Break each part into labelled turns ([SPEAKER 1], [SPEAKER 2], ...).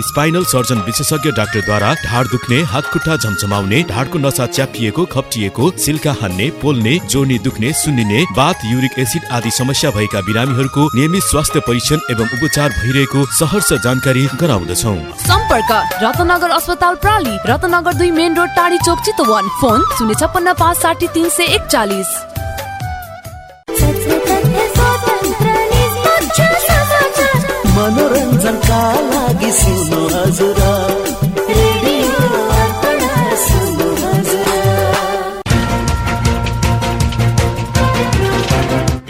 [SPEAKER 1] Spinal surgeon विशेषज्ञ डाक्टरद्वारा ढाड दुख्ने हात खुट्टा झमझमाउने ढाडको नसा च्यापिएको खप्टिएको सिल्का हान्ने पोल्ने जोड्ने दुख्ने सुन्निने बाथ युरिक एसिड आदि समस्या भएका बिरामीहरूको नियमित स्वास्थ्य परीक्षण एवं उपचार भइरहेको सहर्ष जानकारी गराउँदछौ।
[SPEAKER 2] सम्पर्क रत्नगर अस्पताल प्राली रत्नगर दुई मेन रोड टाढी चोक चितवन। फोन शून्य छप्पन्न पाँच साठी तिन सय एकचालिस।
[SPEAKER 3] मनोरञ्जनका लागि सुन्नु हजुर।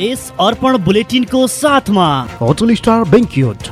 [SPEAKER 4] यस अर्पण बुलेटिनको साथमा
[SPEAKER 5] होटल स्टार ब्याङ्क्युट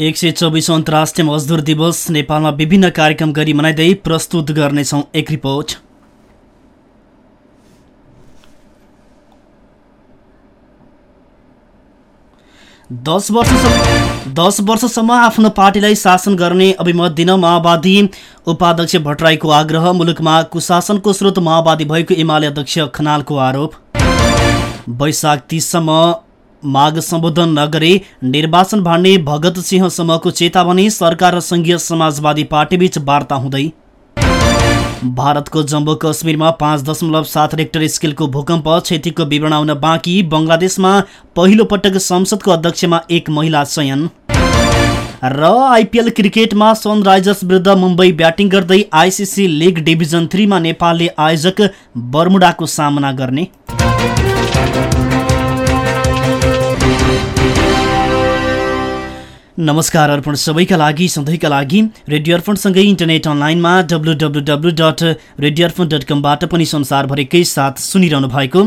[SPEAKER 4] एक सय चौबिसौँ अन्तर्राष्ट्रिय मजदुर दिवस नेपालमा विभिन्न कार्यक्रम गरी मनाइँदै प्रस्तुत गर्नेछौँ एक रिपोर्ट। दस वर्षसम्म दस वर्षसम्म आफ्नो पार्टीलाई शासन गर्ने अभिमत दिन माओवादी उपाध्यक्ष भट्टराईको आग्रह मुलुकमा कुशासनको स्रोत माओवादी भएको एमाले अध्यक्ष खनालको आरोप। वैशाख तिससम्म माग सम्बोधन नगरे निर्वाचन भाड्ने भगत सिंह समूहको चेतावनी सरकार र सङ्घीय समाजवादी पार्टीबीच वार्ता हुँदै। भारतको जम्मू कश्मीरमा पाँच दशमलव सात रेक्टर स्केलको भूकम्प क्षतिको विवरण आउन बाँकी बङ्गलादेशमा पहिलो पटक संसदको अध्यक्षमा एक महिला चयन। र आइपिएल क्रिकेटमा सनराइजर्स विरुद्ध मुम्बई ब्याटिङ गर्दै आइसिसी लिग डिभिजन थ्रीमा नेपालले आयोजक बर्मुडाको सामना गर्ने। नमस्कार अर्पण सबैका लागि सधैँका लागि रेडियो अर्पणसँगै इन्टरनेट अनलाइनमा W W W dot radio Arpan dot कमबाट पनि संसारभरिकै साथ सुनिरहनु भएको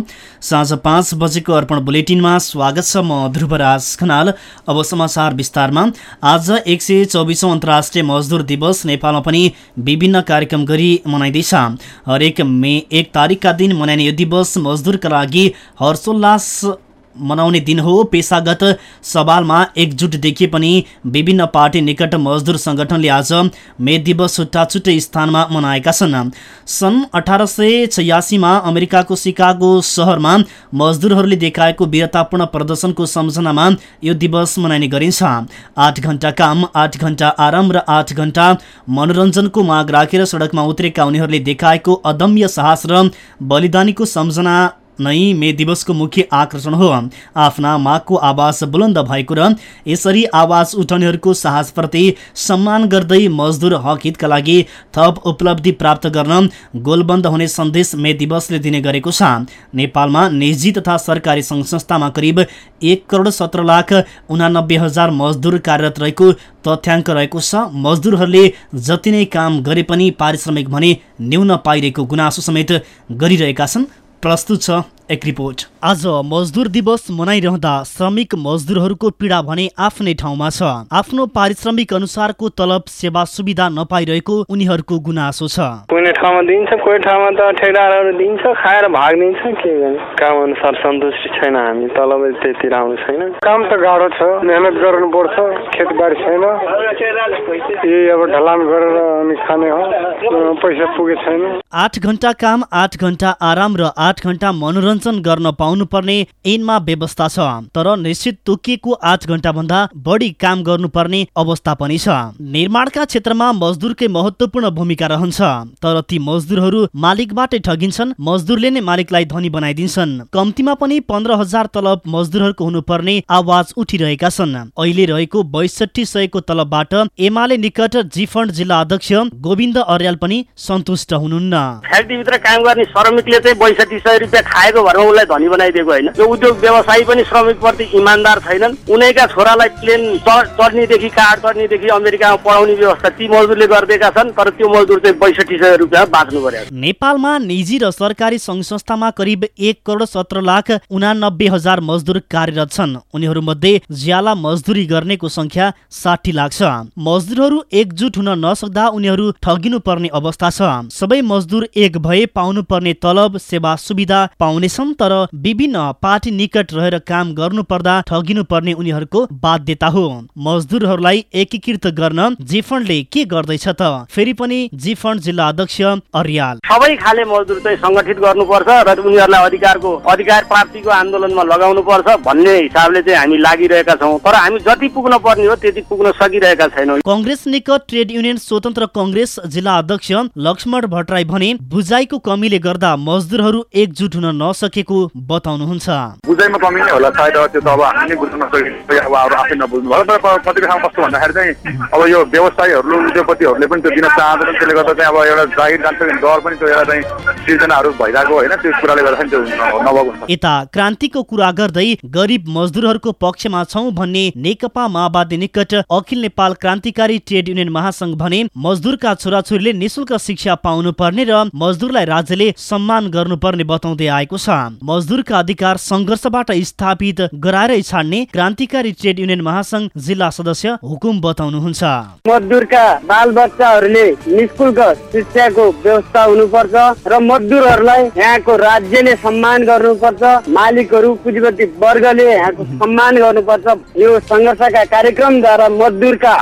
[SPEAKER 4] साँझ पाँच बजेको अर्पण बुलेटिनमा स्वागत छ म ध्रुवराज खनाल। अब समाचार विस्तारमा। आज एक सय चौबिसौँ अन्तर्राष्ट्रिय मजदुर दिवस नेपालमा पनि विभिन्न कार्यक्रम गरी मनाइँदैछ। हरेक मे एक तारिकका दिन मनाइने यो दिवस मजदुरका लागि हर्षोल्लास मनाउने दिन हो। पेसागत सवालमा एकजुट देखिए पनि विभिन्न पार्टी निकट मजदुर सङ्गठनले आज मे दिवस छुट्टा छुट्टै स्थानमा मनाएका छन्। सन् अठार सय छयासीमा अमेरिकाको सिकागो सहरमा मजदुरहरूले देखाएको वीरतापूर्ण प्रदर्शनको सम्झनामा यो दिवस मनाइने गरिन्छ। आठ घन्टा काम आठ घन्टा आराम र आठ घन्टा मनोरञ्जनको माग राखेर सडकमा उत्रेका उनीहरूले देखाएको अदम्य साहस र बलिदानीको सम्झना नै मे दिवसको मुख्य आकर्षण हो। आफ्ना मागको आवाज बुलन्द भएको र यसरी आवाज उठाउनेहरूको साहसप्रति सम्मान गर्दै मजदुर हक हितका लागि थप उपलब्धि प्राप्त गर्न गोलबन्द हुने सन्देश मे दिवसले दिने गरेको छ। नेपालमा निजी तथा सरकारी सङ्घ संस्थामा करिब एक करोड सत्र लाख उनानब्बे हजार मजदुर कार्यरत रहेको तथ्याङ्क रहेको छ। मजदुरहरूले जति नै काम गरे पनि पारिश्रमिक भने न्यून पाइरहेको गुनासो समेत गरिरहेका छन्। प्रस्तुत छ एक रिपोर्ट आज मजदुर दिवस मनाइरहँदा श्रमिक मजदुरहरूको पीडा भने आफ्नै ठाउँमा छ। आफ्नो पारिश्रमिक अनुसारको तलब सेवा सुविधा नपाइरहेको उनीहरूको गुनासो छ।
[SPEAKER 6] कुनै ठाउँमा दिन्छ कोही ठाउँमा त ठेकेदारहरू दिन्छ खाएर भागिदिन्छ के गर्ने? काम अनुसार सन्तुष्टि छैन हामी तलब त्यति राम्रो छैन। काम त गाह्रो छ मेहनत गर्नुपर्छ खेतबारी छैन। यही अब ढलान गरेर अनि खाने हो पैसा पुगे छैन।
[SPEAKER 4] आठ घन्टा काम आठ घन्टा आराम र आठ घन्टा मनोरञ्जन गर्न पाउनुपर्ने ऐनमा व्यवस्था छ। तर निश्चित तोकिएको आठ घन्टा भन्दा बढी काम गर्नुपर्ने अवस्था पनि छ। निर्माणका क्षेत्रमा मजदुरकै महत्वपूर्ण भूमिका रहन्छ। तर ती मजदुरहरू मालिकबाटै ठगिन्छन्। मजदुरले नै मालिकलाई धनी बनाइदिन्छन्। कम्तीमा पनि पन्ध्र हजार तलब मजदुरहरूको हुनुपर्ने आवाज उठिरहेका छन्। अहिले रहेको बैसठी सयको तलबबाट एमाले निकट जिफन्ड जिल्ला अध्यक्ष गोविन्द अर्याल पनि सन्तुष्ट हुनुहुन्न।
[SPEAKER 7] फ्याक्ट्रीभित्र काम गर्ने श्रमिकले चाहिँ बैसठी सय रुपियाँ खाएको भरमा उसलाई धनी बनाइदिएको होइन। यो उद्योग व्यवसायी पनि श्रमिकप्रति इमान्दार छैनन्। उनैका छोरालाई प्लेन चढ्नेदेखि कार चढ्नेदेखि अमेरिकामा पढाउने व्यवस्था ती मजदुरले गरिदिएका छन् तर त्यो मजदुर चाहिँ बैसठी सय
[SPEAKER 4] नेपालमा निजी र सरकारी सङ्घ संस्थामा करिब एक करोड सत्र लाख उनानब्बे हजार मजदुर कार्यरत छन्। उनीहरूमध्ये ज्याला मजदुरी गर्नेको संख्या साठी लाख छ। मजदुरहरू एकजुट हुन नसक्दा उनीहरू ठगिनु पर्ने अवस्था छ। सबै मजदुर एक भए पाउनु पर्ने तलब सेवा सुविधा पाउनेछन् तर विभिन्न पार्टी निकट रहेर काम गर्नु पर्दा ठगिनु पर्ने उनीहरूको बाध्यता हो। मजदुरहरूलाई एकीकृत गर्न जिफन्डले के गर्दैछ त? फेरि पनि जिफन्ड जिल्ला अर्याल।
[SPEAKER 7] सबै खाले मजदुर चाहिँ सङ्गठित गर्नुपर्छ र उनीहरूलाई अधिकारको अधिकार प्राप्तिको आन्दोलनमा लगाउनु पर्छ भन्ने हिसाबले चाहिँ हामी लागिरहेका छौँ। तर हामी जति पुग्न पर्ने हो त्यति पुग्न सकिरहेका छैनौँ।
[SPEAKER 4] कङ्ग्रेस निकट ट्रेड युनियन स्वतन्त्र कङ्ग्रेस जिल्ला अध्यक्ष लक्ष्मण भट्टराई भने बुझाइको कमीले गर्दा मजदुरहरू एकजुट हुन नसकेको बताउनुहुन्छ।
[SPEAKER 8] बुझाइमा कमी नै होला सायद त्यो त अब हामी नै बुझ्न अब आफै नबुझ्नु भयो। तर ठाउँमा कस्तो भन्दाखेरि चाहिँ अब यो व्यवसायीहरूले उद्योगपतिहरूले पनि त्यो दिन चाहँदैनन् त्यसले गर्दा चाहिँ अब एउटा जान्छ भने डर पनि त्यो एउटा चाहिँ सिर्जनाहरू भइरहेको होइन त्यो कुराले गर्दाखेरि त्यो नभएको
[SPEAKER 4] यता क्रान्तिको कुरा गर्दै गरिब मजदुरहरूको पक्षमा छौं भन्ने नेकपा माओवादी निकट अखिल नेपाल क्रान्तिकारी ट्रेड युनियन महासंघ भने मजदुरका छोराछोरीले निशुल्क शिक्षा पाउनु पर्ने र मजदुरलाई राज्यले सम्मान गर्नुपर्ने बताउँदै आएको छ। मजदुरका अधिकार सङ्घर्षबाट स्थापित गराएरै छाड्ने क्रान्तिकारी ट्रेड युनियन महासंघ जिल्ला सदस्य हुकुम बताउनुहुन्छ।
[SPEAKER 7] मजदुरका बाल बच्चाहरूले निशुल्क शिक्षाको व्यवस्था हुनुपर्छ र मजदुरहरूलाई यहाँको राज्यले सम्मान गर्नुपर्छ मालिकहरू पुँजीपति वर्गले यहाँको सम्मान गर्नुपर्छ। यो सङ्घर्षका कार्यक्रमद्वारा मजदुरका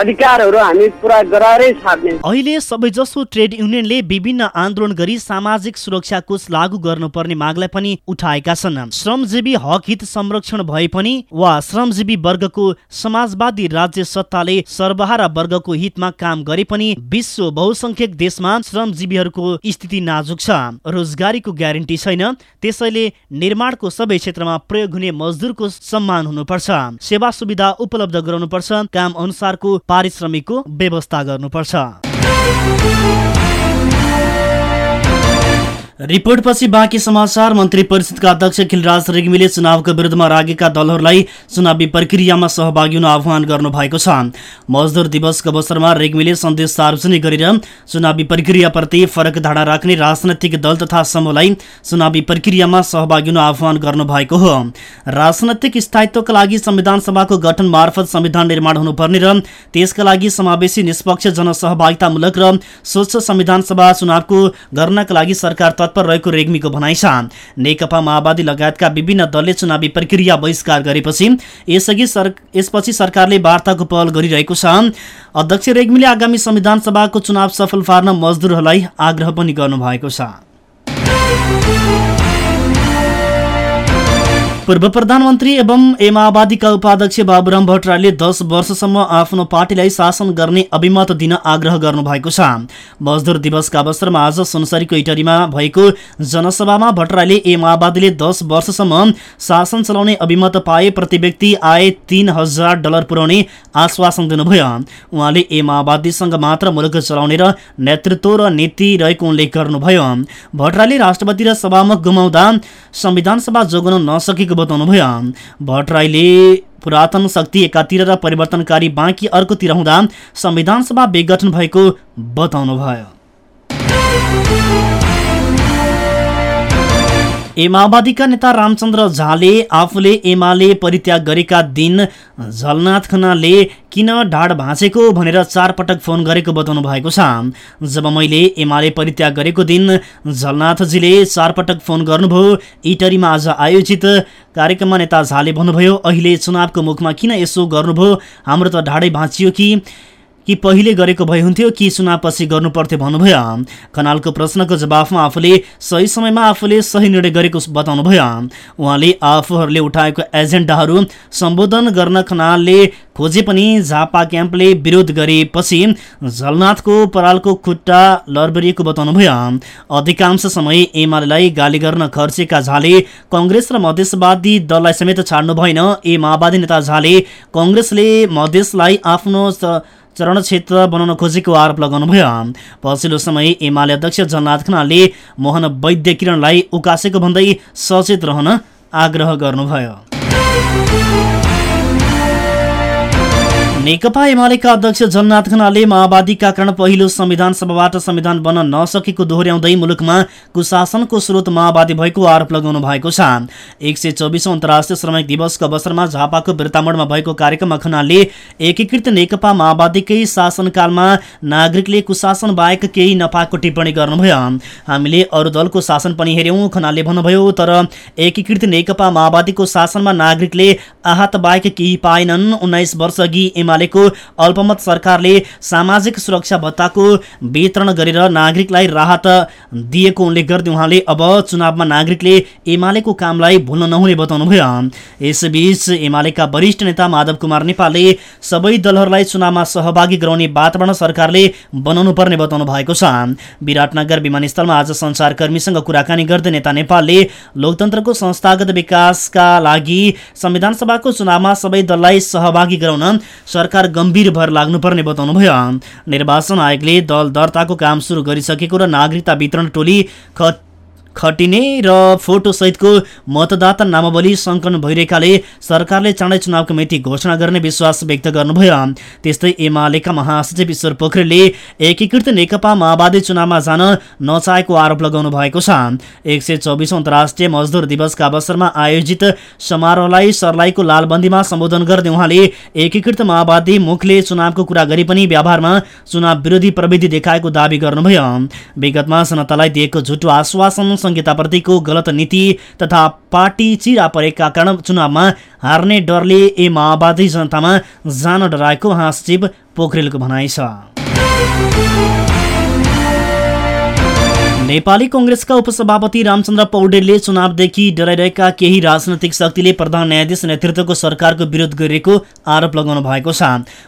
[SPEAKER 7] अधिकारहरू हामी पुरा गराएरै छाड्ने
[SPEAKER 4] अहिले सबैजसो ट्रेड युनियनले विभिन्न आन्दोलन गरी सामाजिक सुरक्षा कोष लागू गर्नुपर्ने मागलाई पनि उठाएका छन्। श्रमजीवी हक हित संरक्षण भए पनि वा श्रमजीवी वर्गको समाजवादी राज्य सत्ताले सर्वहारा वर्गको हितमा काम गरे पनि विश्व बहुसंख्यक देशमा श्रमजीवीहरूको स्थिति नाजुक छ। रोजगारीको ग्यारेन्टी छैन त्यसैले निर्माणको सबै क्षेत्रमा प्रयोग हुने मजदुरको सम्मान हुनुपर्छ। सेवा सुविधा उपलब्ध गराउनुपर्छ काम अनुसारको पारिश्रमिकको व्यवस्था गर्नुपर्छ। रिपोर्टपछि बाँकी समाचार मन्त्री परिषदका अध्यक्ष खिलराज रेग्मीले चुनावको विरुद्धमा लागेका दलहरूलाई चुनावी प्रक्रियामा सहभागी हुन आह्वान गर्नु भएको छ। मजदुर दिवसको अवसरमा रेग्मीले सन्देश सार्वजनिक गरेर चुनावी प्रक्रियाप्रति फरक धारणा राख्ने राजनैतिक दल तथा समूहलाई चुनावी प्रक्रियामा सहभागी हुन आह्वान गर्नु भएको हो। राजनैतिक स्थायित्वका लागि संविधान सभाको गठन मार्फत संविधान निर्माण हुनुपर्ने र त्यसका लागि समावेशी निष्पक्ष जनसहभागितामूलक र स्वच्छ संविधान सभा चुनावको गर्नका लागि सरकार तत्पर रहेको रेग्मीको भनाइ छ। नेकपा माओवादी लगायतका विभिन्न दलले चुनावी प्रक्रिया बहिष्कार गरेपछि यसअघि यसपछि सरकारले वार्ताको पहल गरिरहेको छ। अध्यक्ष रेग्मीले आगामी संविधान सभाको चुनाव सफल पार्न मजदुरहरूलाई आग्रह पनि गर्नुभएको छ। पूर्व प्रधानमन्त्री एवं ए माओवादीका उपाध्यक्ष बाबुराम भट्टराईले दस वर्षसम्म आफ्नो पार्टीलाई शासन गर्ने अभिमत दिन आग्रह गर्नुभएको छ। मजदुर दिवसका अवसरमा आज सुनसरीको इटरीमा भएको जनसभामा भट्टराईले ए माओवादीले दस वर्षसम्म शासन चलाउने अभिमत पाए प्रति व्यक्ति आए तीन हजार डलर पुर्याउने आश्वासन दिनुभयो। उहाँले ए माओवादीसँग मात्र मुलुक चलाउने र नेतृत्व र नीति रहेको उल्लेख गर्नुभयो। भट्टराईले राष्ट्रपति र सभामुख गुमाउँदा संविधान सभा जोगाउन नसकेको बताउनुभयो भट्टराईले पुरातन शक्ति एकातिर र परिवर्तनकारी बाँकी अर्कोतिर हुँदा संविधान सभा विघटन भएको बताउनुभयो ए माओवादीका नेता रामचन्द्र झाले आफूले एमाले परित्याग गरेका दिन झलनाथ खनालले किन ढाड भाँचेको भनेर चार पटक फोन गरेको बताउनु भएको छ। जब मैले एमाले परित्याग गरेको दिन झलनाथजीले चार पटक फोन गर्नुभयो इटरीमा आज आयोजित कार्यक्रममा नेता झाले भन्नुभयो अहिले चुनावको मुखमा किन यसो गर्नुभयो? हाम्रो त ढाडै भाँचियो कि? कि पहिले गरेको भए हुन्थ्यो कि चुनावपछि गर्नुपर्थ्यो भन्नुभयो। खनालको प्रश्नको जवाफमा आफूले सही समयमा आफूले सही निर्णय गरेको बताउनुभयो उहाँले आफूहरूले उठाएको एजेन्डाहरू सम्बोधन गर्न खनालले खोजे पनि झापा क्याम्पले विरोध गरेपछि झलनाथको परालको खुट्टा लरबरिएको बताउनुभयो अधिकांश समय एमालेलाई गाली गर्न खर्चेका झाले कङ्ग्रेस र मधेसवादी दललाई समेत छाड्नु भएन। ए माओवादी नेता झाले कङ्ग्रेसले मधेसलाई आफ्नो चरण क्षेत्र बनाउन खोजेको आरोप लगाउनुभयो। पछिल्लो समय एमाले अध्यक्ष जननाथ खनालले मोहन वैद्य किरणलाई उकासेको भन्दै सचेत रहन आग्रह गर्नुभयो। नेकपा एमालेका अध्यक्ष जगन्नाथ खनालले माओवादीका कारण पहिलो संविधान सभाबाट संविधान बन्न नसकेको दोहोऱ्याउँदै मुलुकमा कुशासनको स्रोत माओवादी भएको आरोप लगाउनु भएको छ। एक सय चौबिसौँ अन्तर्राष्ट्रिय श्रमिक दिवसको अवसरमा झापाको बिरतामोडमा भएको कार्यक्रममा खनालले एकीकृत नेकपा माओवादीकै शासनकालमा नागरिकले कुशासन बाहेक केही नपाएको टिप्पणी गर्नुभयो। हामीले अरू दलको शासन पनि हेऱ्यौँ खनालले भन्नुभयो तर एकीकृत नेकपा माओवादीको शासनमा नागरिकले आहत बाहेक केही पाएनन्। उन्नाइस वर्ष अघि एमालेको अल्पमत सरकारले सामाजिक सुरक्षा भत्ताको वितरण गरेर नागरिकलाई राहत दिएको उल्लेख गर्दै उहाँले अब चुनावमा नागरिकले एमालेको कामलाई भुल्न नहुने बताउनुभयो। यसबीच एमालेका वरिष्ठ नेता माधव कुमार नेपालले सबै दलहरूलाई चुनावमा सहभागी गराउने वातावरण सरकारले बनाउनु पर्ने बताउनु भएको छ। विराटनगर विमानस्थलमा आज संचारकर्मीसँग कुराकानी गर्दै नेता नेपालले लोकतन्त्रको संस्थागत विकासका लागि संविधान सभाको चुनावमा सबै दललाई सहभागी गराउन सरकार गम्भीर भएर लाग्नुपर्ने बताउनुभयो। निर्वाचन आयोगले दल दर्ताको काम सुरु गरिसकेको र नागरिकता वितरण टोली खटिने र फोटोसहितको मतदाता नामावली सङ्कलन भइरहेकाले सरकारले चाँडै चुनावको मिति घोषणा गर्ने विश्वास व्यक्त गर्नुभयो। त्यस्तै एमालेका महासचिव ईश्वर पोखरेलले एकीकृत नेकपा माओवादी चुनावमा जान नचाहेको आरोप लगाउनु भएको छ। एक सय चौबिसौँ अन्तर्राष्ट्रिय मजदुर दिवसका अवसरमा आयोजित समारोहलाई सर्लाहीको लालबन्दीमा सम्बोधन गर्दै उहाँले एकीकृत माओवादी मुखले चुनावको कुरा गरी पनि व्यवहारमा चुनाव विरोधी प्रविधि देखाएको दावी गर्नुभयो। विगतमा जनतालाई दिएको झुटो आश्वासन संहिताप्रतिको गलत नीति तथा पार्टी चिरा परेका कारण चुनावमा हार्ने डरले ए माओवादी जनतामा जान डराएको महासचिव पोखरेलको भनाइ छ। नेपाली कङ्ग्रेसका उपसभापति रामचन्द्र पौडेलले चुनावदेखि डराइरहेका केही राजनैतिक शक्तिले प्रधान न्यायाधीश नेतृत्वको सरकारको विरोध गरिरहेको आरोप लगाउनु भएको छ।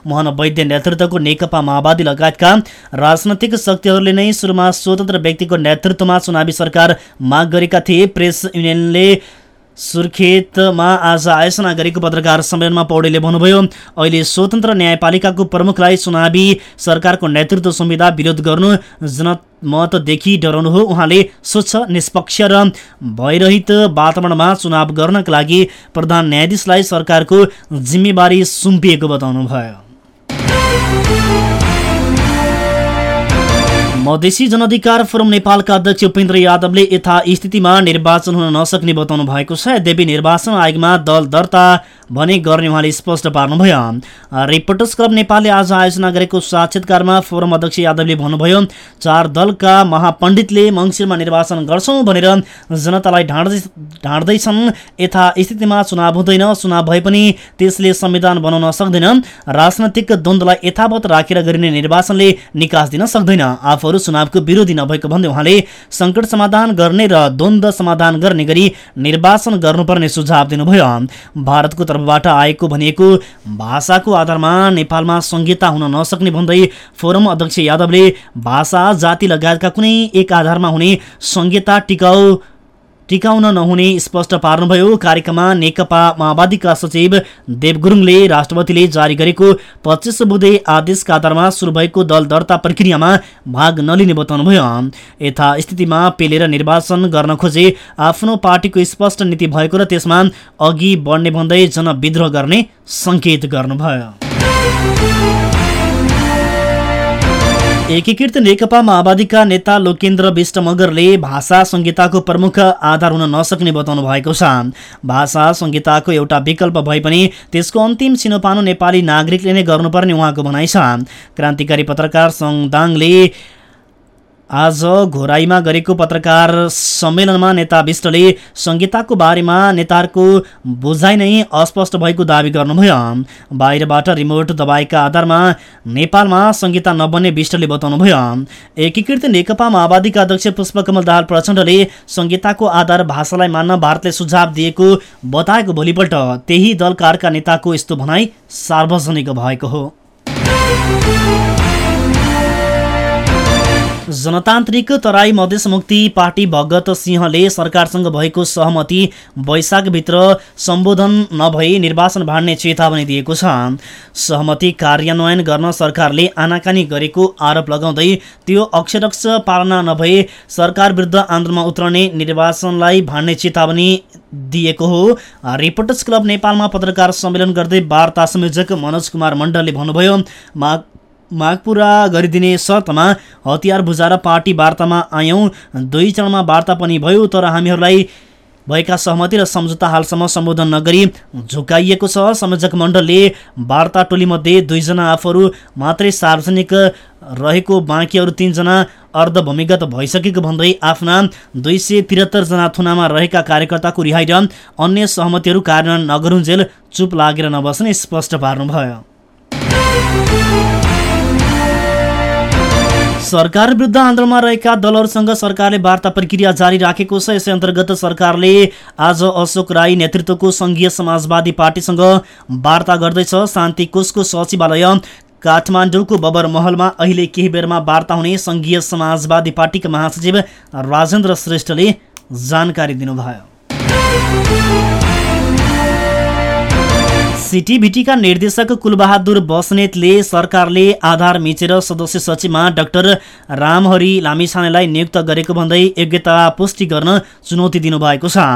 [SPEAKER 4] मोहन वैद्य नेतृत्वको नेकपा माओवादी लगायतका राजनैतिक शक्तिहरूले नै सुरुमा स्वतन्त्र व्यक्तिको नेतृत्वमा चुनावी सरकार माग गरेका थिए। प्रेस युनियनले सुर्खेतमा आज आयोजना गरेको पत्रकार सम्मेलनमा पौडेलले भन्नुभयो अहिले स्वतन्त्र न्यायपालिकाको प्रमुखलाई चुनावी सरकारको नेतृत्व संविधा विरोध गर्नु जनमतदेखि डराउनु हो। उहाँले स्वच्छ निष्पक्ष र भयरहित वातावरणमा चुनाव गर्नका लागि प्रधान न्यायाधीशलाई सरकारको जिम्मेवारी सुम्पिएको बताउनुभयो। मधेसी जनअधिकार फोरम नेपालका अध्यक्ष उपेन्द्र यादवले यथास्थितिमा निर्वाचन हुन नसक्ने बताउनु भएको छ। यद्यपि निर्वाचन आयोगमा दल दर्ता भने गर्ने उहाँले स्पष्ट पार्नुभयो। रिपोर्टर्स क्लब नेपालले आज आयोजना गरेको साक्षात्कारमा फोरम अध्यक्ष यादवले भन्नुभयो चार दलका महापण्डितले मङ्सिरमा निर्वाचन गर्छौँ भनेर जनतालाई ढाँड्दै ढाँड्दैछन्। यथास्थितिमा चुनाव हुँदैन चुनाव भए पनि त्यसले संविधान बनाउन सक्दैन। राजनैतिक द्वन्द्वलाई यथावत राखेर गरिने निर्वाचनले निकास दिन सक्दैन। आफूहरू चुनावको विरोधी नभएको भन्दै उहाँले सङ्कट समाधान गर्ने र द्वन्द्व समाधान गर्ने गरी निर्वाचन गर्नुपर्ने सुझाव दिनुभयो। भारतको तर्फबाट आएको भनिएको भाषाको आधारमा नेपालमा संहिता हुन नसक्ने भन्दै फोरम अध्यक्ष यादवले भाषा जाति लगायतका कुनै एक आधारमा हुने संहिता टिकाउ टिकाउन नहुने स्पष्ट पार्नुभयो। कार्यक्रममा नेकपा माओवादीका सचिव देव गुरुङले राष्ट्रपतिले जारी गरेको पच्चिस बुधे आदेशका आधारमा सुरु भएको दल दर्ता प्रक्रियामा भाग नलिने बताउनुभयो। यथास्थितिमा पेलेर निर्वाचन गर्न खोजे आफ्नो पार्टीको स्पष्ट नीति भएको र त्यसमा अघि बढ्ने भन्दै जनविद्रोह गर्ने सङ्केत गर्नुभयो। एकीकृत नेकपा माओवादीका नेता लोकेन्द्र विष्ट मगरले भाषा संहिताको प्रमुख आधार हुन नसक्ने बताउनु भएको छ। भाषा संहिताको एउटा विकल्प भए पनि त्यसको अन्तिम सिनोपानो नेपाली नागरिकले नै गर्नुपर्ने उहाँको भनाइ छ। क्रान्तिकारी पत्रकार सङदाङले आज घोराईमा गरेको पत्रकार सम्मेलनमा नेता विष्टले संहिताको बारेमा नेताहरूको बुझाइ नै अस्पष्ट भएको दावी गर्नुभयो। बाहिरबाट रिमोट दबाएका आधारमा नेपालमा संहिता नबन्ने विष्टले बताउनुभयो। एकीकृत नेकपा माओवादीका अध्यक्ष पुष्पकमल दाहाल प्रचण्डले संहिताको आधार भाषालाई मान्न भारतले सुझाव दिएको बताएको भोलिपल्ट त्यही दलका अर्का नेताको यस्तो भनाई सार्वजनिक भएको हो। जनतान्त्रिक तराई मधेस मुक्ति पार्टी भगत सिंहले सरकारसँग भएको सहमति वैशाखभित्र सम्बोधन नभई निर्वाचन भाड्ने चेतावनी दिएको छ। सहमति कार्यान्वयन गर्न सरकारले आनाकानी गरेको आरोप लगाउँदै त्यो अक्षरक्ष पालना नभए सरकार विरुद्ध आन्दोलनमा उत्रने निर्वाचनलाई भाड्ने चेतावनी दिएको हो। रिपोर्टर्स क्लब नेपालमा पत्रकार सम्मेलन गर्दै वार्ता संयोजक मनोज कुमार मण्डलले भन्नुभयो माग पुरा गरिदिने शर्तमा हतियार बुझाएर पार्टी वार्तामा आयौँ। दुई चरणमा वार्ता पनि भयो तर हामीहरूलाई भएका सहमति र सम्झौता हालसम्म सम्बोधन नगरी झुकाइएको छ। संयोजक मण्डलले वार्ता टोलीमध्ये दुईजना आफूहरू मात्रै सार्वजनिक रहेको बाँकी अरू तिनजना अर्धभूमिगत भइसकेको भन्दै आफ्ना दुई सय त्रिहत्तरजना थुनामा रहेका कार्यकर्ताको रिहाई र अन्य सहमतिहरू कार्यान्वयन नगरुन्जेल चुप लागेर नबस्ने स्पष्ट पार्नुभयो। सरकार विरुद्ध आन्दोलनमा रहेका दलहरूसँग सरकारले वार्ता प्रक्रिया जारी राखेको छ। यसै अन्तर्गत सरकारले आज अशोक राई नेतृत्वको सङ्घीय समाजवादी पार्टीसँग वार्ता गर्दैछ। शान्ति कोषको सचिवालय काठमाडौँको बबर महलमा अहिले केही बेरमा वार्ता हुने सङ्घीय समाजवादी पार्टीका महासचिव राजेन्द्र श्रेष्ठले जानकारी दिनुभयो। सिटिभिटीका निर्देशक कुलबहादुर बस्नेतले सरकारले आधार मिचेर सदस्य सचिवमा डाक्टर रामहरि लामिछानेलाई नियुक्त गरेको भन्दै योग्यता पुष्टि गर्न चुनौती दिनुभएको छ।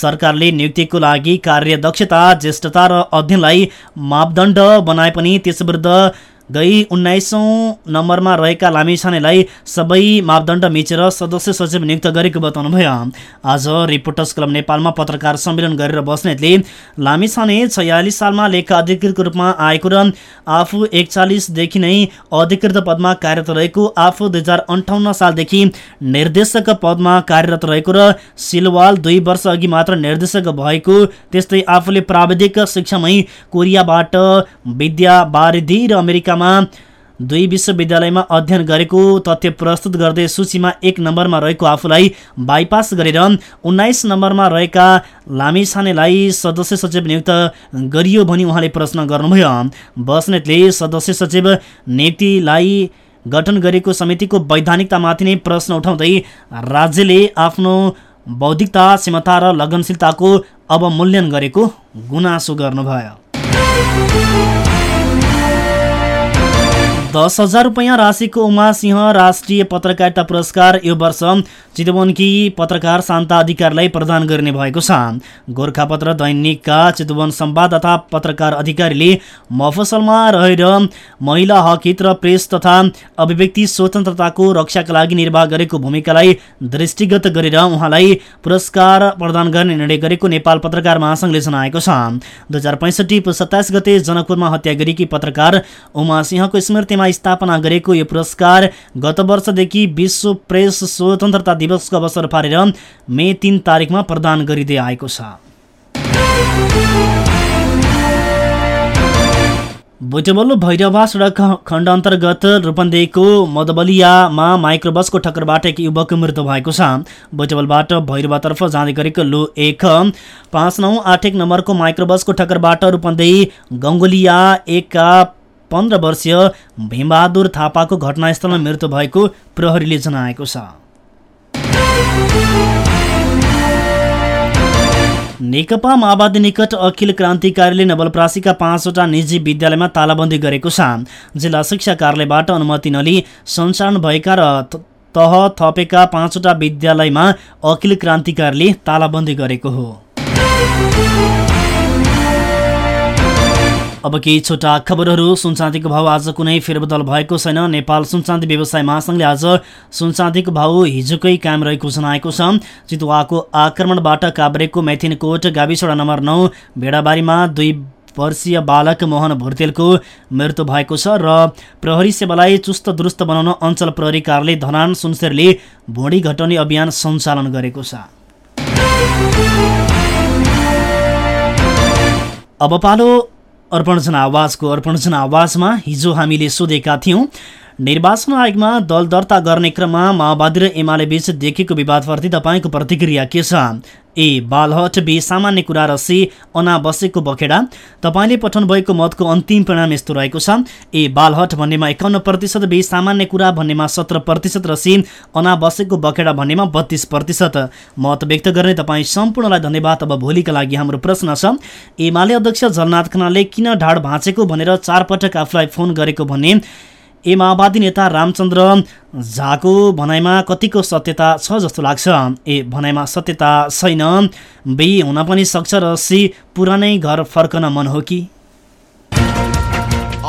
[SPEAKER 4] सरकारले नियुक्तिको लागि कार्यदक्षता ज्येष्ठता र अध्ययनलाई मापदण्ड बनाए पनि त्यस विरुद्ध गई उन्नाइसौँ नम्बरमा रहेका लामिछानेलाई सबै मापदण्ड मिचेर सदस्य सचिव नियुक्त गरेको बताउनुभयो। आज रिपोर्टर्स क्लब नेपालमा पत्रकार सम्मेलन गरेर बस्नेतले लामिछाने छयालिस सालमा लेखा अधिकृतको रूपमा आएको र आफू एकचालिसदेखि नै अधिकृत पदमा कार्यरत रहेको आफू दुई हजार अन्ठाउन्न सालदेखि निर्देशक पदमा कार्यरत रहेको र सिलवाल दुई वर्ष अघि मात्र निर्देशक भएको त्यस्तै आफूले प्राविधिक शिक्षामै कोरियाबाट विद्या वारिधि र अमेरिकामा दुई विश्वविद्यालयमा अध्ययन गरेको तथ्य प्रस्तुत गर्दै सूचीमा एक नम्बरमा रहेको आफूलाई बाइपास गरेर उन्नाइस नम्बरमा रहेका लामिछानेलाई सदस्य सचिव नियुक्त गरियो भनी उहाँले प्रश्न गर्नुभयो। बस्नेतले सदस्य सचिव नियुक्तिलाई गठन गरेको समितिको वैधानिकतामाथि नै प्रश्न उठाउँदै राज्यले आफ्नो बौद्धिकता क्षमता र लगनशीलताको अवमूल्यन गरेको गुनासो गर्नुभयो। दस हजार रुपियाँ राशिको उमा सिंह राष्ट्रिय पत्रकारिता पुरस्कार यो वर्ष चितवनकी पत्रकार शान्ता अधिकारीलाई प्रदान गर्ने भएको छ। गोर्खापत्र दैनिकका चितवन संवाद तथा पत्रकार अधिकारीले मफसलमा रहेर महिला हक हित र प्रेस तथा अभिव्यक्ति स्वतन्त्रताको रक्षाका लागि निर्वाह गरेको भूमिकालाई दृष्टिगत गरेर उहाँलाई पुरस्कार प्रदान गर्ने निर्णय गरेको नेपाल पत्रकार महासङ्घले जनाएको छ। दुई हजार पैँसठी गते जनकपुरमा हत्या गरेकी पत्रकार उमा सिंहको स्मृतिमा स्थापना गरेको यो पुरस्कार गत वर्षदेखि विश्व प्रेस स्वतन्त्रता दिवसको अवसर पारेर मे तिन तारिकमा प्रदान गरिँदै आएको छ। बुटबल भैरवा सडक खण्ड अन्तर्गत रूपन्देहीको मधबलियामा माइक्रोबसको ठक्करबाट एक युवकको मृत्यु भएको छ। बुटबलबाट भैरवातर्फ जाँदै गरेको लो एक पाँच नौ आठ एक नम्बरको माइक्रोबसको ठक्करबाट रूपन्देही गङ्गोलिया एकका पन्ध्र वर्षीय भीमबहादुर थापाको घटनास्थलमा मृत्यु भएको प्रहरीले जनाएको छ। नेकपा माओवादी निकट अखिल क्रान्तिकारीले नवलप्रासीका पाँचवटा निजी विद्यालयमा तालाबन्दी गरेको छ। जिल्ला शिक्षा कार्यालयबाट अनुमति नलिई सञ्चालन भएका र तह थपेका पाँचवटा विद्यालयमा अखिल क्रान्तिकारीले तालाबन्दी गरेको हो। अब केही छोटा खबरहरू। सुनचाँदीको भाउ आज कुनै फेरबदल भएको छैन। नेपाल सुनचाँदी व्यवसाय महासङ्घले आज सुनचाँदीको भाउ हिजोकै कायम रहेको जनाएको छ। चितुवाको आक्रमणबाट काभ्रेको मेथिनकोट गाविसवडा नम्बर नौ भेडाबारीमा दुई वर्षीय बालक मोहन भुर्तेलको मृत्यु भएको छ र प्रहरी सेवालाई चुस्त दुरुस्त बनाउन अञ्चल प्रहरी कार्यालय धनान सुनसेरले भोडी घटाउने अभियान सञ्चालन गरेको छ। अब पालो अर्पण जनावाजको अर्पण जनावाजमा हिजो हामीले सोधेका थियौँ निर्वाचन आयोगमा दल दर्ता गर्ने क्रममा माओवादी र एमाले बीच देखिएको विवादप्रति तपाईँको प्रतिक्रिया के छ? ए बालहट बी सामान्य कुरा र सी अनावश्यकको बखेडा। तपाईँले पठाउनु भएको मतको अन्तिम परिणाम यस्तो रहेको छ। ए बालहट भन्नेमा एकाउन्न प्रतिशत बी सामान्य कुरा भन्नेमा सत्र प्रतिशत र सी अनावश्यकको बखेडा भन्नेमा बत्तीस प्रतिशत। मत व्यक्त गर्ने तपाईँ सम्पूर्णलाई धन्यवाद। अब भोलिका लागि हाम्रो प्रश्न छ। एमाले अध्यक्ष जलनाथ खनालले किन ढाड भाँचेको भनेर चारपटक आफूलाई फोन गरेको भन्ने ए माओवादी नेता रामचन्द्र झाको भनाइमा कतिको सत्यता छ जस्तो लाग्छ। ए भनाइमा सत्यता छैन। बी हुन पनि सक्छ र सी पुरानै घर फर्कन मन हो कि?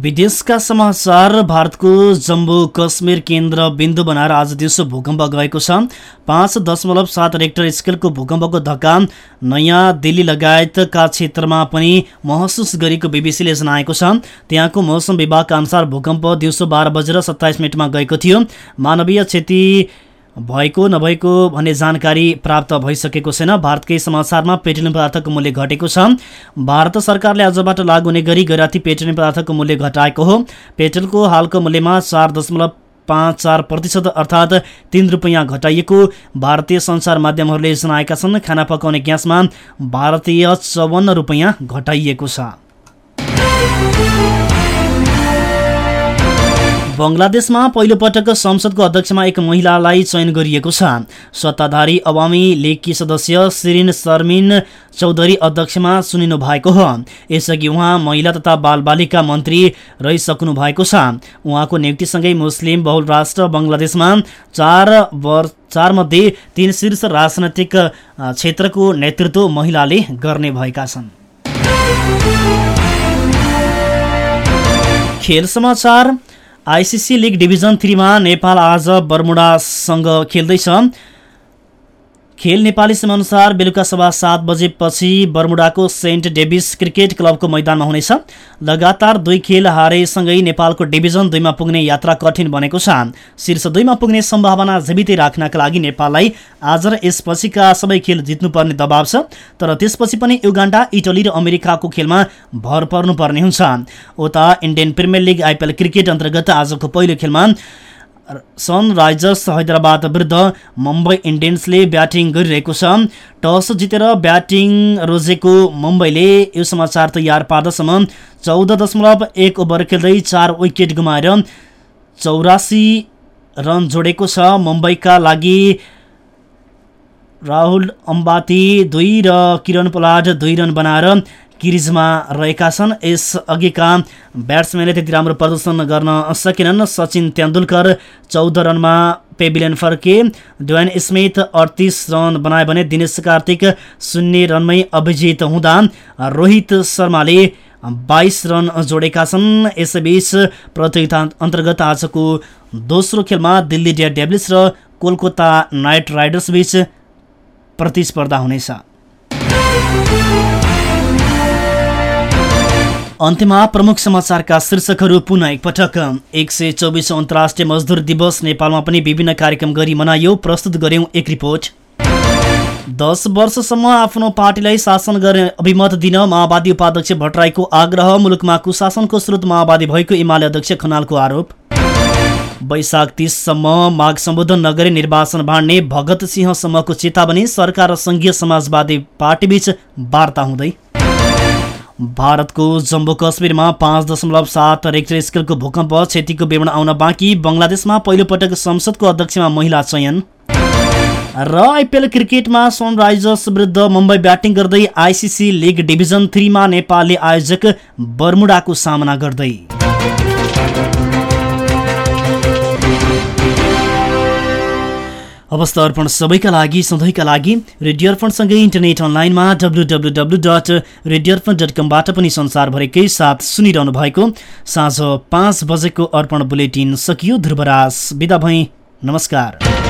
[SPEAKER 4] विदेशका समाचार भारतको जम्मू कश्मीर केन्द्र बिन्दु बनाएर आज दिउँसो भूकम्प गएको छ। पाँच दशमलव सात रेक्टर स्केलको भूकम्पको धक्का नयाँ दिल्ली लगायतका क्षेत्रमा पनि महसुस गरेको बिबिसीले जनाएको छ। त्यहाँको मौसम विभागका अनुसार भूकम्प दिउँसो बाह्र बजेर सत्ताइस मिनटमा गएको थियो। मानवीय क्षति भएको नभएको भन्ने जानकारी प्राप्त भइसकेको छैन। भारतकै समाचारमा पेट्रोलियम पदार्थको मूल्य घटेको छ। भारत सरकारले आजबाट लागू हुने गरी गैराती पेट्रोलियम पदार्थको मूल्य घटाएको हो। पेट्रोलको हालको मूल्यमा चार दशमलव पाँच चार प्रतिशत अर्थात् तिन रुपियाँ घटाइएको भारतीय सञ्चार माध्यमहरूले जनाएका छन्। खाना पकाउने ग्यासमा भारतीय चौवन्न रुपियाँ घटाइएको छ। बङ्गलादेशमा पहिलोपटक संसदको अध्यक्षमा एक महिलालाई चयन गरिएको छ। सत्ताधारी अवामी लीगकी सदस्य सिरिन शर्मिन चौधरी अध्यक्षमा चुनिनु भएको हो। यसअघि उहाँ महिला तथा बालबालिका मन्त्री रहिसक्नु भएको छ। उहाँको नियुक्तिसँगै मुस्लिम बहुल राष्ट्र बङ्गलादेशमा चार वर्ष चारमध्ये तीन शीर्ष राजनैतिक क्षेत्रको नेतृत्व महिलाले गर्ने भएका छन्। खेल समाचार। आइसिसी लिग डिभिजन थ्रीमा नेपाल आज बर्मुडासँग खेल्दैछ। खेल नेपाली समयअनुसार बेलुका सभा सात बजेपछि बर्मुडाको सेन्ट डेभिस क्रिकेट क्लबको मैदानमा हुनेछ। लगातार दुई खेल हारेसँगै नेपालको डिभिजन दुईमा पुग्ने यात्रा कठिन बनेको छ। शीर्ष दुईमा पुग्ने सम्भावना जीवितै राख्नका लागि नेपाललाई आज र यसपछिका सबै खेल जित्नुपर्ने दबाव छ। तर त्यसपछि पनि युगान्डा इटली र अमेरिकाको खेलमा भर पर्नुपर्ने हुन्छ। उता Indian premier league IPL cricket अन्तर्गत आजको पहिलो खेलमा सनराइजर्स हैदराबाद विरुद्ध मुम्बई इन्डियन्सले ब्याटिङ गरिरहेको छ। टस जितेर ब्याटिङ रोजेको मुम्बईले यो समाचार तयार पार्दासम्म चौध दशमलव एक ओभर खेल्दै चार विकेट गुमाएर चौरासी रन जोडेको छ मुम्बईका लागि। राहुल अम्बाती दुई र किरण पोलाड दुई रन बनाएर क्रिजमा रहेका छन्। यस अघिका ब्याट्सम्यानले त्यति राम्रो प्रदर्शन गर्न सकेनन्। सचिन तेन्दुलकर चौध रनमा पेभिलियन फर्के। ड्वेन स्मिथ अडतिस रन बनाए भने दिनेश कार्तिक शून्य रनमै अभिजित हुँदा रोहित शर्माले बाइस रन जोडेका छन्। यसैबीच प्रतियोगिता अन्तर्गत आजको दोस्रो खेलमा दिल्ली डेयर डेभिल्स र कोलकाता नाइट राइडर्स बीच प्रतिस्पर्धा हुनेछ। अन्त्यमा प्रमुख समाचारका शीर्षकहरू पुनः एकपटक। एक सय चौबिस अन्तर्राष्ट्रिय मजदुर दिवस नेपालमा पनि विभिन्न कार्यक्रम गरी मनाइयो प्रस्तुत गर्यौं एक रिपोर्ट। दस वर्षसम्म आफ्नो पार्टीलाई शासन गर्ने अभिमत दिन माओवादी उपाध्यक्ष भट्टराईको आग्रह मुलुकमा कुशासनको स्रोत माओवादी भएको एमाले अध्यक्ष खनालको आरोप। वैशाख तिससम्म माग सम्बोधन नगरी निर्वाचन बाँड्ने भगत सिंहसम्मको चेतावनी सरकार र सङ्घीय समाजवादी पार्टीबीच वार्ता हुँदै भारतको जम्मू कश्मीरमा पाँच दशमलव सात रेक्टर स्केलको भूकम्प क्षतिको विवरण आउन बाँकी। बङ्गलादेशमा पहिलोपटक संसदको अध्यक्षमा महिला चयन। र आइपिएल क्रिकेटमा सनराइजर्स विरुद्ध मुम्बई ब्याटिङ गर्दै आइसिसी लिग डिभिजन थ्रीमा नेपालले आयोजक बर्मुडाको सामना गर्दै। अवस्था अर्पण सबैका लागि सधैँका लागि रेडियो अर्पणसँगै इन्टरनेट अनलाइनमा W W W dot radio Arpan dot कमबाट पनि संसारभरिकै साथ सुनिरहनु भएको साँझ पाँच बजेको अर्पण बुलेटिन सकियो ध्रुवराज बिदा भई नमस्कार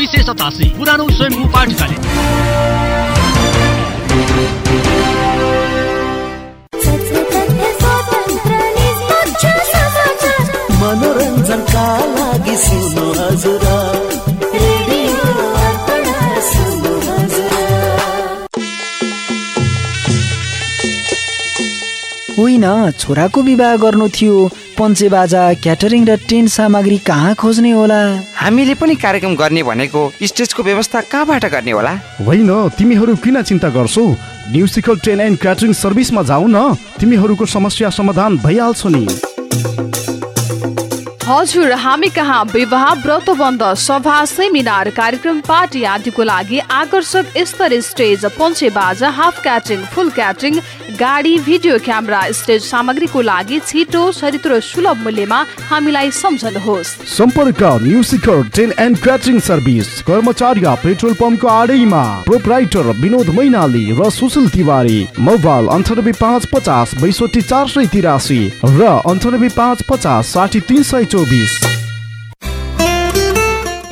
[SPEAKER 9] दुई सय सतासी पुरानो स्वयम्भू पाठशाला
[SPEAKER 3] मनोरञ्जनका लागि सुन्नु हजुर
[SPEAKER 10] होइन छोराको विवाह गर्नु थियो? पञ्चे बाजा क्याटरिङ र टेन्ट सामग्री कहाँ खोज्ने होला?
[SPEAKER 11] हामीले पनि कार्यक्रम गर्ने भनेको स्टेजको व्यवस्था कहाँबाट गर्ने होला?
[SPEAKER 5] होइन तिमीहरू किन चिन्ता गर्छौ? न्युसिकल ट्रेन एन्ड क्याटरिङ सर्भिसमा जाऊ न। तिमीहरूको समस्या समाधान भइहाल्छ नि।
[SPEAKER 2] हजुर हामी कहाँ? विवाह व्रतबन्ध सभा सेमिनार कार्यक्रम पार्टी आदिको लागि आकर्षक स्तर स्टेज पञ्चे बाजा हाफ क्याटरिङ फुल क्याटरिङ गाडी भिडियो क्यामेरा स्टेज सामग्रीको लागि छिटो सरित सुलभ मूल्यमा हामीलाई सम्झनुहोस्।
[SPEAKER 5] सम्पर्क न्युसिकल ट्रेन एन्ड क्याटरिङ सर्भिस कर्मचारी पेट्रोल पम्पको आडैमा प्रोपराइटर विनोद मैनाली र सुशील तिवारी मोबाइल अन्ठानब्बे पाँच पचास बैसठी चार सय तिरासी र अन्ठानब्बे पाँच पचास साठी तिन सय चौबिस।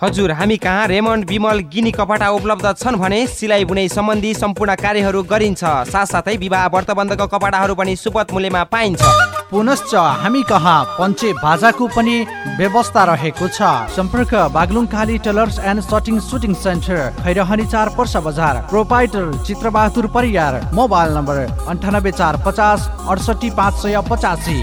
[SPEAKER 11] हजुर हामी कहाँ रेमन्ड बिमल गिनी कपडा उपलब्ध छन् भने सिलाइ बुनाइ सम्बन्धी सम्पूर्ण कार्यहरू गरिन्छ। साथसाथै विवाह व्रतबन्धको कपडाहरू पनि सुपथ मूल्यमा पाइन्छ।
[SPEAKER 12] पुनश्च हामी कहाँ पञ्चे बाजाको पनि व्यवस्था रहेको छ। सम्पर्क Baglung Kali tailors and shirting suiting centre Khairhani चार पर्सा बजार proprietor Chitrabahadur Pariyar mobile number अन्ठानब्बे चार पचास अडसठी पाँच सय पचासी।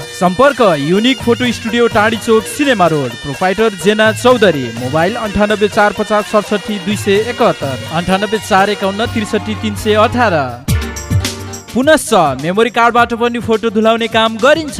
[SPEAKER 13] सम्पर्क युनिक फोटो स्टुडियो टाढी चोक cinema road proprietor Jena Chaudhary mobile अन्ठानब्बे चार पचास सडसठी दुई सय एकात्तर अन्ठानब्बे चार एकाउन्न त्रिसठी तिन सय अठार। पुनश्च मेमोरी कार्डबाट पनि फोटो धुलाउने काम गरिन्छ।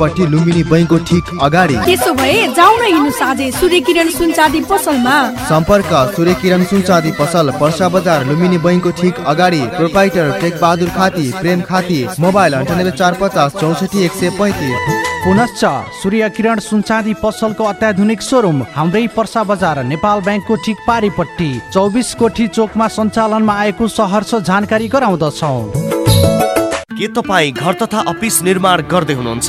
[SPEAKER 14] पूर्वपट्टि लुम्बिनी बैङ्कको ठिक अगाडि।
[SPEAKER 15] त्यसो भए जाउन हिँड्नु साझे। सूर्य किरण सुनचाँदी पसलमा।
[SPEAKER 14] सम्पर्क सूर्य किरण सुनचाँदी पसल पर्सा बजार लुम्बिनी बैङ्कको ठिक अगाडि। प्रोपाइटर टेक बहादुर खाती प्रेम खाती मोबाइल अन्ठानब्बे चार पचास चौसठी एक सय पैँतिस।
[SPEAKER 12] पुनश्च सूर्य किरण सुनचाँदी पसलको अत्याधुनिक सोरुम हाम्रै पर्सा बजार नेपाल ब्याङ्कको ठिक पारिपट्टि। चौबिस कोठी चोकमा सञ्चालनमा आएको सहर्ष जानकारी गराउँदछौँ।
[SPEAKER 16] के तपाईँ घर तथा अफिस निर्माण गर्दै हुनुहुन्छ?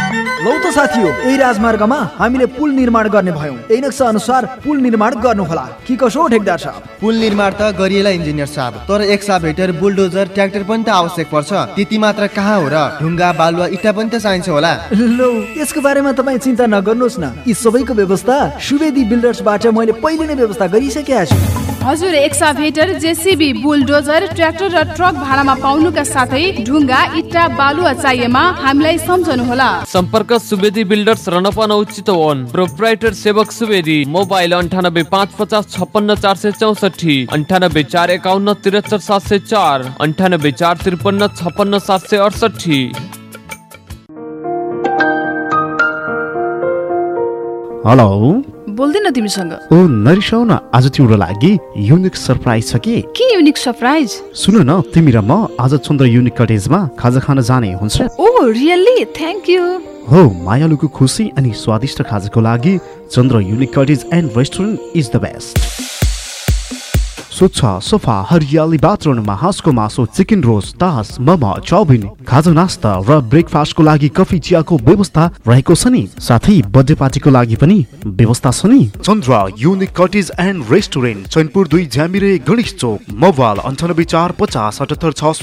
[SPEAKER 17] लौ त साथी हो यही राजमार्गमा हामीले पुल निर्माण गर्ने भयौँ। यही नक्सा अनुसार पुल निर्माण गर्नुहोला। कि कसो ठेकदार साहब?
[SPEAKER 14] पुल निर्माण त गरिएला इन्जिनियर साहब। तर एक भेटर बुलडोजर ट्र्याक्टर पनि त आवश्यक पर्छ। त्यति मात्र कहाँ हो र ढुङ्गा बालुवा इट्टा पनि त चाहिन्छ होला।
[SPEAKER 17] लौ यसको बारेमा तपाईँ चिन्ता नगर्नुहोस् न। यी सबैको व्यवस्था सुवेदी बिल्डर्सबाट मैले पहिले नै व्यवस्था गरिसकेका छु।
[SPEAKER 2] हजुर एक्साभेटर जेसिबी बुलडोजर ट्र्याक्टर र ट्रक भाडामा पाउनुका साथै ढुङ्गा इट्टा बालुवा चाहिएमा हामीलाई सम्झनुहोला।
[SPEAKER 18] सम्पर्क सुवेदी बिल्डर्स रनपा नौ चितवन प्रोप्राइटर सेवक सुवेदी मोबाइल अन्ठानब्बे पाँच पचास छप्पन्न चार सय चौसठी अन्ठानब्बे चार एकाउन्न त्रिहत्तर सात सय चार अन्ठानब्बे चार त्रिपन्न छप्पन्न सात सय अडसठी
[SPEAKER 5] हेलो
[SPEAKER 2] बोल्दैन तिमीसँग।
[SPEAKER 5] ओ नरिसाउ न आज तिम्रो लागि युनिक सरप्राइज छ कि?
[SPEAKER 2] के युनिक सरप्राइज
[SPEAKER 5] सुन न तिमी र म आज चन्द्र युनिक कटेजमा खाजा खान जाने हुन्छ।
[SPEAKER 2] ओ रियल्ली थ्याङ्क यू
[SPEAKER 5] हो मायालुको खुसी अनि स्वादिष्ट खाजाको लागि Chandra unique cottage and restaurant is the best. स्वच्छ सोफा हरियाली बाथरुममा हाँसको मासु चिकन रोस्ट तास मोमो चाउमिन खाजा नास्ता र ब्रेकफास्टको लागि कफी चियाको व्यवस्था रहेको छ नि। साथै बर्थडे पार्टीको लागि पनि व्यवस्था छ नि। Chandra unique cottage and restaurant Chainpur दुई झ्यामिरे गणेश चोक मोबाइल अन्ठानब्बे चार पचास अठहत्तर छ